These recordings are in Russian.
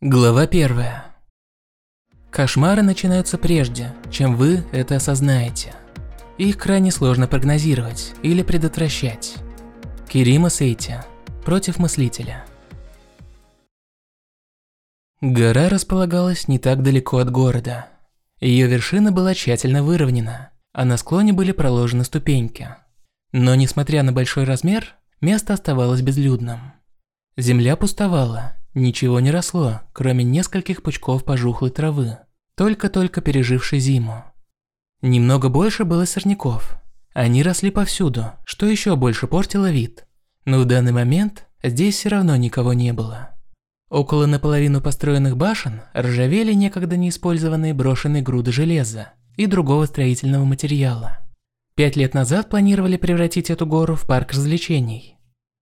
Глава первая. Кошмары начинаются прежде, чем вы это осознаете. Их крайне сложно прогнозировать или предотвращать. Кирима Сейти. Против мыслителя. Гора располагалась не так далеко от города. Ее вершина была тщательно выровнена, а на склоне были проложены ступеньки. Но несмотря на большой размер, место оставалось безлюдным. Земля пустовала, Ничего не росло, кроме нескольких пучков пожухлой травы, только-только пережившей зиму. Немного больше было сорняков. Они росли повсюду, что еще больше портило вид. Но в данный момент здесь все равно никого не было. Около наполовину построенных башен ржавели некогда неиспользованные брошенные груды железа и другого строительного материала. Пять лет назад планировали превратить эту гору в парк развлечений.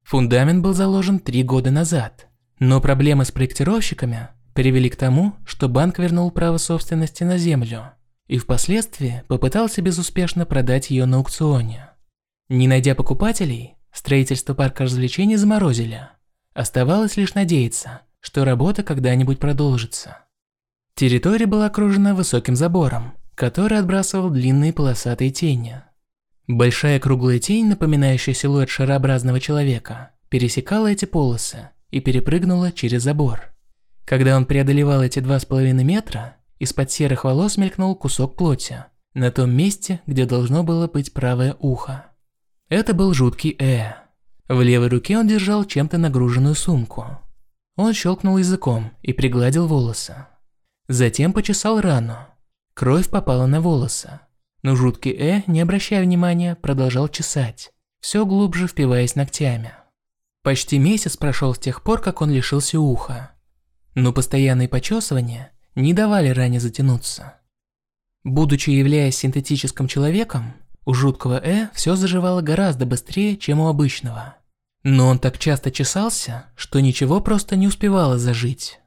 Фундамент был заложен три года назад, но проблемы с проектировщиками привели к тому, что банк вернул право собственности на землю и впоследствии попытался безуспешно продать ее на аукционе. Не найдя покупателей, строительство парка развлечений заморозили. Оставалось лишь надеяться, что работа когда-нибудь продолжится. Территория была окружена высоким забором, который отбрасывал длинные полосатые тени. Большая круглая тень, напоминающая силуэт шарообразного человека, пересекала эти полосы и перепрыгнула через забор. Когда он преодолевал эти два с половиной метра, из-под серых волос мелькнул кусок плоти, на том месте, где должно было быть правое ухо. Это был жуткий Э. В левой руке он держал чем-то нагруженную сумку. Он щелкнул языком и пригладил волосы. Затем почесал рану. Кровь попала на волосы. Но жуткий Э, не обращая внимания, продолжал чесать, все глубже впиваясь ногтями. Почти месяц прошел с тех пор, как он лишился уха. Но постоянные почесывания не давали ране затянуться. Будучи являясь синтетическим человеком, у жуткого Э все заживало гораздо быстрее, чем у обычного. Но он так часто чесался, что ничего просто не успевало зажить.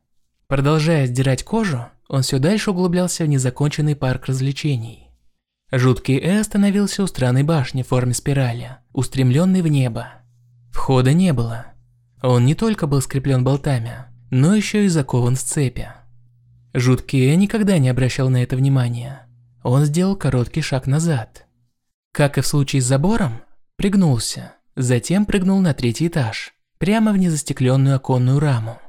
Продолжая сдирать кожу, он все дальше углублялся в незаконченный парк развлечений. Жуткий Э остановился у странной башни в форме спирали, устремленной в небо. Входа не было. Он не только был скреплен болтами, но еще и закован в цепи. Жуткий никогда не обращал на это внимания. Он сделал короткий шаг назад. Как и в случае с забором, пригнулся, затем прыгнул на третий этаж, прямо в незастекленную оконную раму.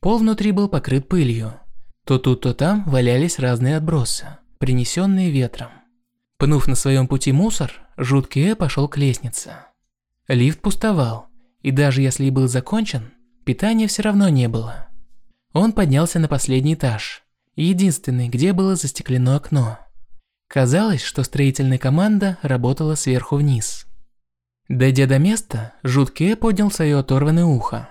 Пол внутри был покрыт пылью. То тут, то там валялись разные отбросы, принесенные ветром. Пнув на своем пути мусор, жуткий Э пошел к лестнице. Лифт пустовал, и даже если и был закончен, питания все равно не было. Он поднялся на последний этаж, единственный, где было застеклено окно. Казалось, что строительная команда работала сверху вниз. Дойдя до места, жуткий поднял свое оторванное ухо.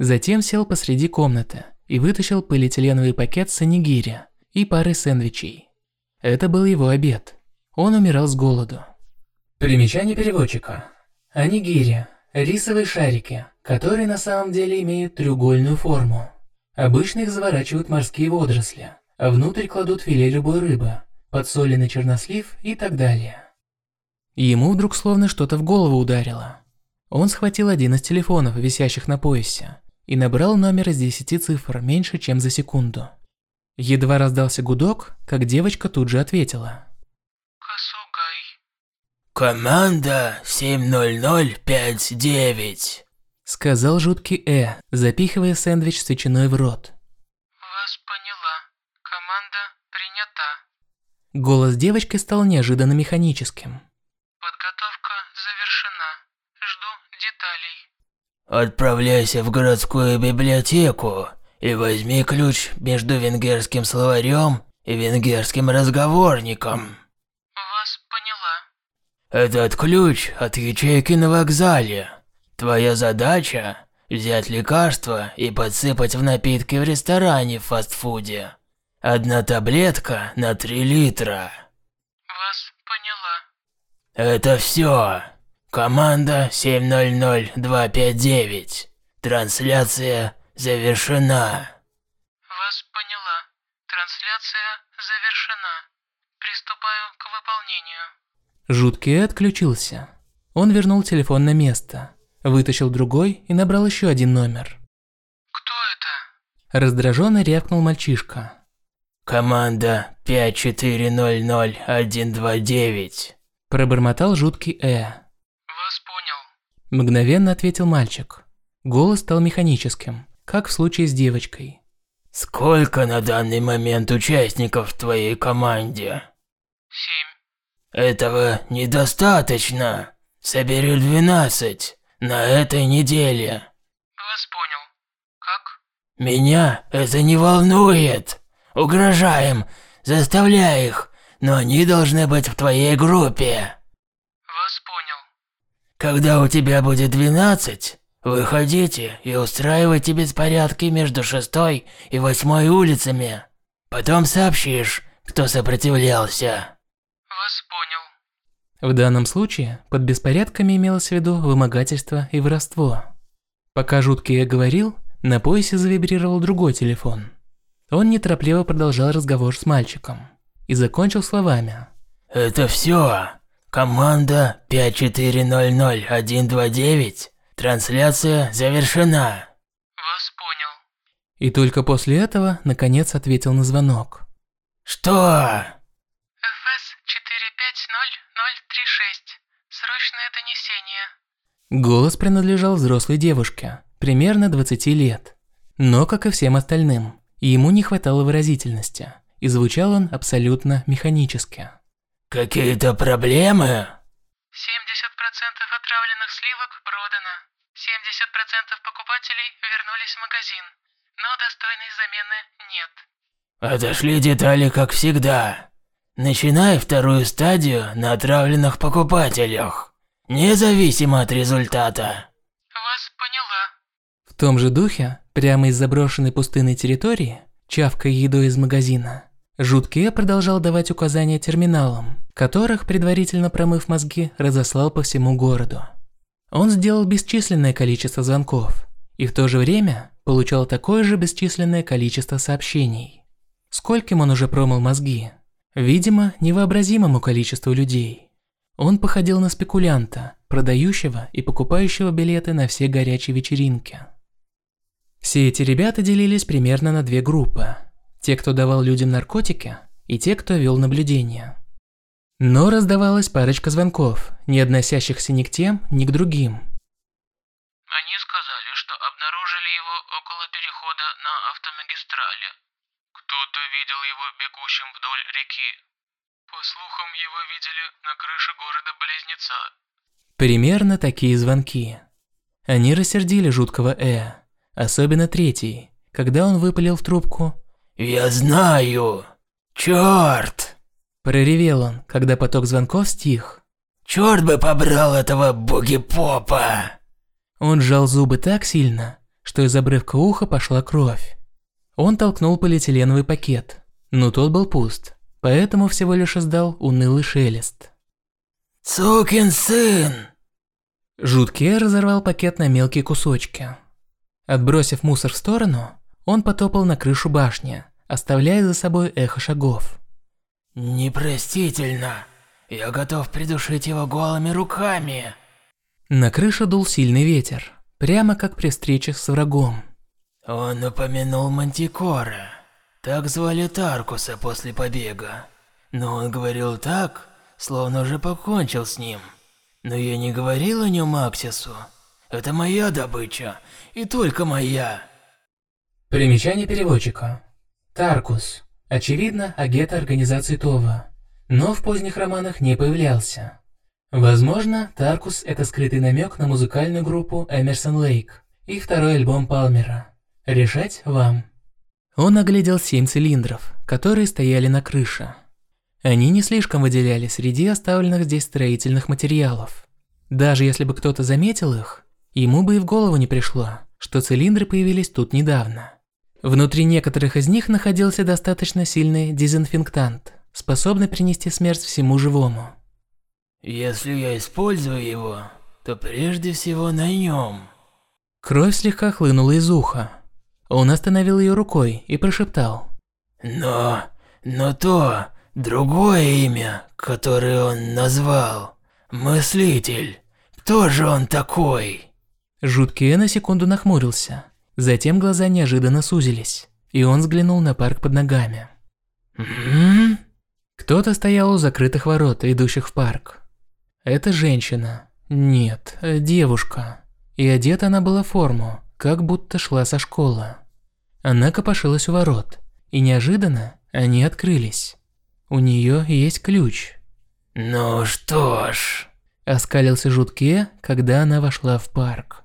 Затем сел посреди комнаты и вытащил полиэтиленовый пакет с анигири и парой сэндвичей. Это был его обед. Он умирал с голоду. Примечание переводчика. Анигири – рисовые шарики, которые на самом деле имеют треугольную форму. Обычно их заворачивают морские водоросли, а внутрь кладут филе любой рыбы, подсоленный чернослив и так далее. Ему вдруг словно что-то в голову ударило. Он схватил один из телефонов, висящих на поясе, и набрал номер из десяти цифр меньше, чем за секунду. Едва раздался гудок, как девочка тут же ответила. «Команда 70059», — сказал жуткий Э, запихивая сэндвич с ветчиной в рот. «Вас поняла. Команда принята». Голос девочки стал неожиданно механическим. «Подготовка завершена. Жду деталей». «Отправляйся в городскую библиотеку и возьми ключ между венгерским словарем и венгерским разговорником». Этот ключ от ячейки на вокзале. Твоя задача – взять лекарство и подсыпать в напитки в ресторане в фастфуде. Одна таблетка на 3 литра. Вас поняла. Это все. Команда 700259. Трансляция завершена. Вас поняла. Трансляция завершена. Приступаю к выполнению. Жуткий отключился. Он вернул телефон на место, вытащил другой и набрал еще один номер. «Кто это?» Раздраженно рявкнул мальчишка. Команда 5400129. Пробормотал жуткий Э. Вас понял. Мгновенно ответил мальчик. Голос стал механическим, как в случае с девочкой. Сколько на данный момент участников в твоей команде? Семь. Этого недостаточно. Собери 12 на этой неделе. Вас понял. Как? Меня это не волнует. Угрожаем, заставляй их, но они должны быть в твоей группе. Вас понял. Когда у тебя будет 12, выходите и устраивайте беспорядки между шестой и восьмой улицами. Потом сообщишь, кто сопротивлялся. Вас понял. В данном случае под беспорядками имелось в виду вымогательство и воровство. Пока жуткий Э говорил, на поясе завибрировал другой телефон. Он неторопливо продолжал разговор с мальчиком и закончил словами. Это все. Команда 5400129. Трансляция завершена. Вас понял. И только после этого, наконец, ответил на звонок. Что? Голос принадлежал взрослой девушке, примерно 20 лет. Но, как и всем остальным, ему не хватало выразительности, и звучал он абсолютно механически. Какие-то проблемы? 70% отравленных сливок продано. 70% покупателей вернулись в магазин. Но достойной замены нет. Отошли детали, как всегда. Начинай вторую стадию на отравленных покупателях. Независимо от результата. Вас поняла. В том же духе, прямо из заброшенной пустынной территории, чавкая едой из магазина, Жуткий Э продолжал давать указания терминалам, которых, предварительно промыв мозги, разослал по всему городу. Он сделал бесчисленное количество звонков и в то же время получал такое же бесчисленное количество сообщений. Скольким он уже промыл мозги? Видимо, невообразимому количеству людей. Он походил на спекулянта, продающего и покупающего билеты на все горячие вечеринки. Все эти ребята делились примерно на две группы. Те, кто давал людям наркотики, и те, кто вел наблюдение. Но раздавалась парочка звонков, не относящихся ни к тем, ни к другим. Они сказали, что обнаружили его около перехода на автомагистрали. Кто-то видел его бегущим вдоль реки. По слухам, его видели на крыше города-близнеца. Примерно такие звонки. Они рассердили жуткого Э, особенно третий, когда он выпалил в трубку Я знаю. Черт! Проревел он, когда поток звонков стих. Черт бы побрал этого буги-попа! Он сжал зубы так сильно, что из обрывка уха пошла кровь. Он толкнул полиэтиленовый пакет, но тот был пуст, поэтому всего лишь издал унылый шелест. Сукин сын! Жуткий разорвал пакет на мелкие кусочки. Отбросив мусор в сторону, он потопал на крышу башни, оставляя за собой эхо шагов. Непростительно. Я готов придушить его голыми руками. На крышу дул сильный ветер, прямо как при встрече с врагом. Он упомянул Мантикора. Так звали Таркуса после побега. Но он говорил так, словно уже покончил с ним. Но я не говорил о нем Аксису. Это моя добыча, и только моя. Примечание переводчика. Таркус. Очевидно, агент организации Това. Но в поздних романах не появлялся. Возможно, Таркус – это скрытый намек на музыкальную группу Эмерсон Лейк и второй альбом Палмера. Решать вам. Он оглядел семь цилиндров, которые стояли на крыше. Они не слишком выделялись среди оставленных здесь строительных материалов. Даже если бы кто-то заметил их, ему бы и в голову не пришло, что цилиндры появились тут недавно. Внутри некоторых из них находился достаточно сильный дезинфектант, способный принести смерть всему живому. Если я использую его, то прежде всего на нем. Кровь слегка хлынула из уха. Он остановил ее рукой и прошептал. Но, но то, другое имя, которое он назвал, Мыслитель, кто же он такой? Жуткий на секунду нахмурился, Затем глаза неожиданно сузились, и он взглянул на парк под ногами. Кто-то стоял у закрытых ворот, идущих в парк. Это женщина. Нет, э, девушка. И одета она была в форму, как будто шла со школы. Она копошилась у ворот, и неожиданно они открылись. У нее есть ключ. Ну что ж. Оскалился жутке, когда она вошла в парк.